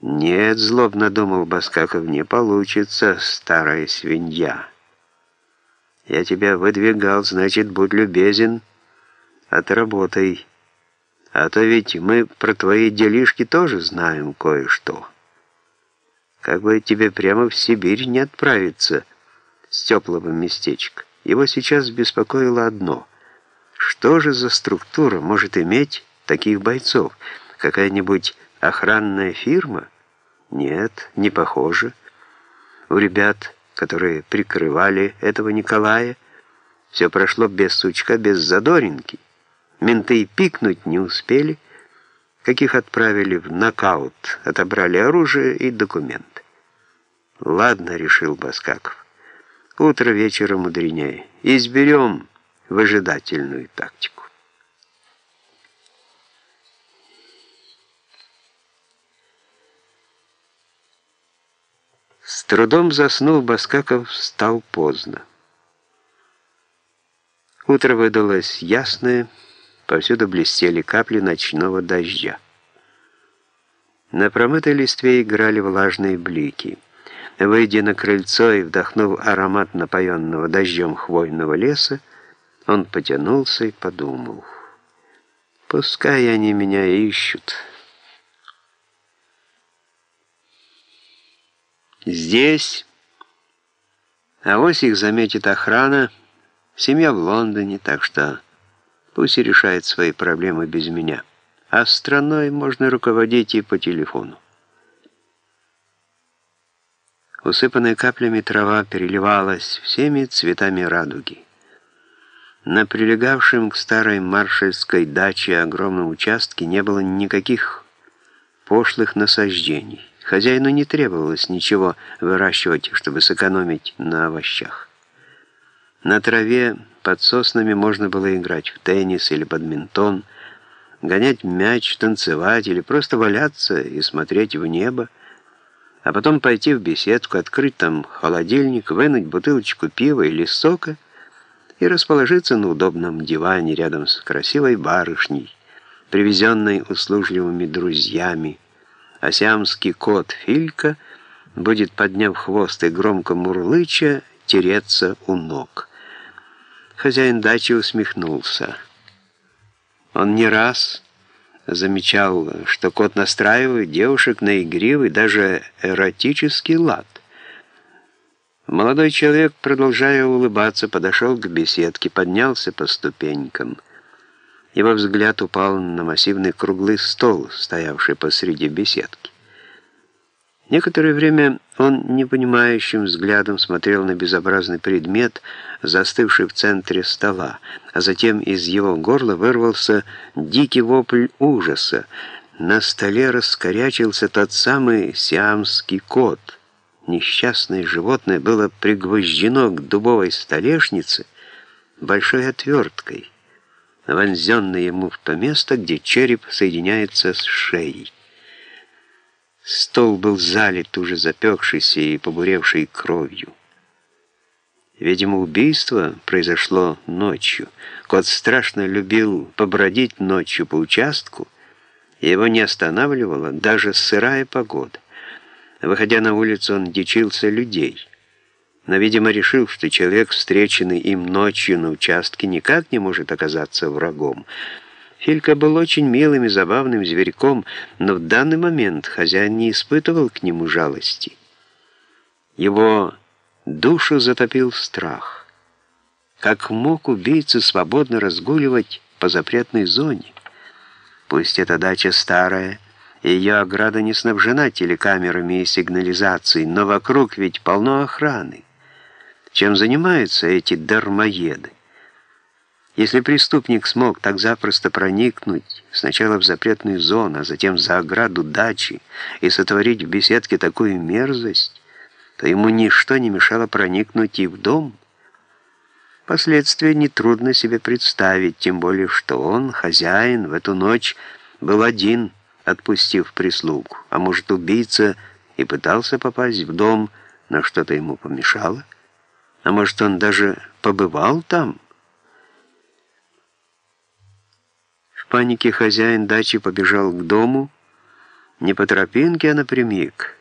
Нет, злобно думал Баскаков, не получится, старая свинья. Я тебя выдвигал, значит, будь любезен, отработай. А то ведь мы про твои делишки тоже знаем кое-что. Как бы тебе прямо в Сибирь не отправиться с теплого местечка. Его сейчас беспокоило одно. Что же за структура может иметь таких бойцов? Какая-нибудь охранная фирма? Нет, не похоже. У ребят, которые прикрывали этого Николая, все прошло без сучка, без задоринки. Менты пикнуть не успели, каких отправили в нокаут, отобрали оружие и документы. «Ладно», — решил Баскаков. «Утро вечера мудренее. Изберем выжидательную тактику». Трудом заснув, Баскаков встал поздно. Утро выдалось ясное, Повсюду блестели капли ночного дождя. На промытой листве играли влажные блики. Выйдя на крыльцо и вдохнув аромат напоенного дождем хвойного леса, он потянулся и подумал. «Пускай они меня ищут». Здесь, а ось их заметит охрана, семья в Лондоне, так что... Пусть и решает свои проблемы без меня. А страной можно руководить и по телефону. Усыпанная каплями трава переливалась всеми цветами радуги. На прилегавшем к старой маршальской даче огромном участке не было никаких пошлых насаждений. Хозяину не требовалось ничего выращивать, чтобы сэкономить на овощах. На траве под соснами можно было играть в теннис или бадминтон, гонять мяч, танцевать или просто валяться и смотреть в небо, а потом пойти в беседку, открыть там холодильник, вынуть бутылочку пива или сока и расположиться на удобном диване рядом с красивой барышней, привезенной услужливыми друзьями, а сиамский кот Филька будет, подняв хвост и громко мурлыча, тереться у ног. Хозяин дачи усмехнулся. Он не раз замечал, что кот настраивает девушек на игривый, даже эротический лад. Молодой человек, продолжая улыбаться, подошел к беседке, поднялся по ступенькам. Его взгляд упал на массивный круглый стол, стоявший посреди беседки. Некоторое время он непонимающим взглядом смотрел на безобразный предмет, застывший в центре стола, а затем из его горла вырвался дикий вопль ужаса. На столе раскорячился тот самый сиамский кот. Несчастное животное было пригвождено к дубовой столешнице большой отверткой, вонзенной ему в то место, где череп соединяется с шеей. Стол был залит уже запекшейся и побуревшей кровью. Видимо, убийство произошло ночью. Кот страшно любил побродить ночью по участку, его не останавливала даже сырая погода. Выходя на улицу, он дичился людей. Но, видимо, решил, что человек, встреченный им ночью на участке, никак не может оказаться врагом. Филька был очень милым и забавным зверьком, но в данный момент хозяин не испытывал к нему жалости. Его душу затопил страх. Как мог убийца свободно разгуливать по запретной зоне? Пусть эта дача старая, и ее ограда не снабжена телекамерами и сигнализацией, но вокруг ведь полно охраны. Чем занимаются эти дармоеды? Если преступник смог так запросто проникнуть сначала в запретную зону, а затем за ограду дачи и сотворить в беседке такую мерзость, то ему ничто не мешало проникнуть и в дом. Последствия нетрудно себе представить, тем более, что он, хозяин, в эту ночь был один, отпустив прислугу. А может, убийца и пытался попасть в дом, но что-то ему помешало? А может, он даже побывал там?» В панике хозяин дачи побежал к дому, Не по тропинке, а напрямик.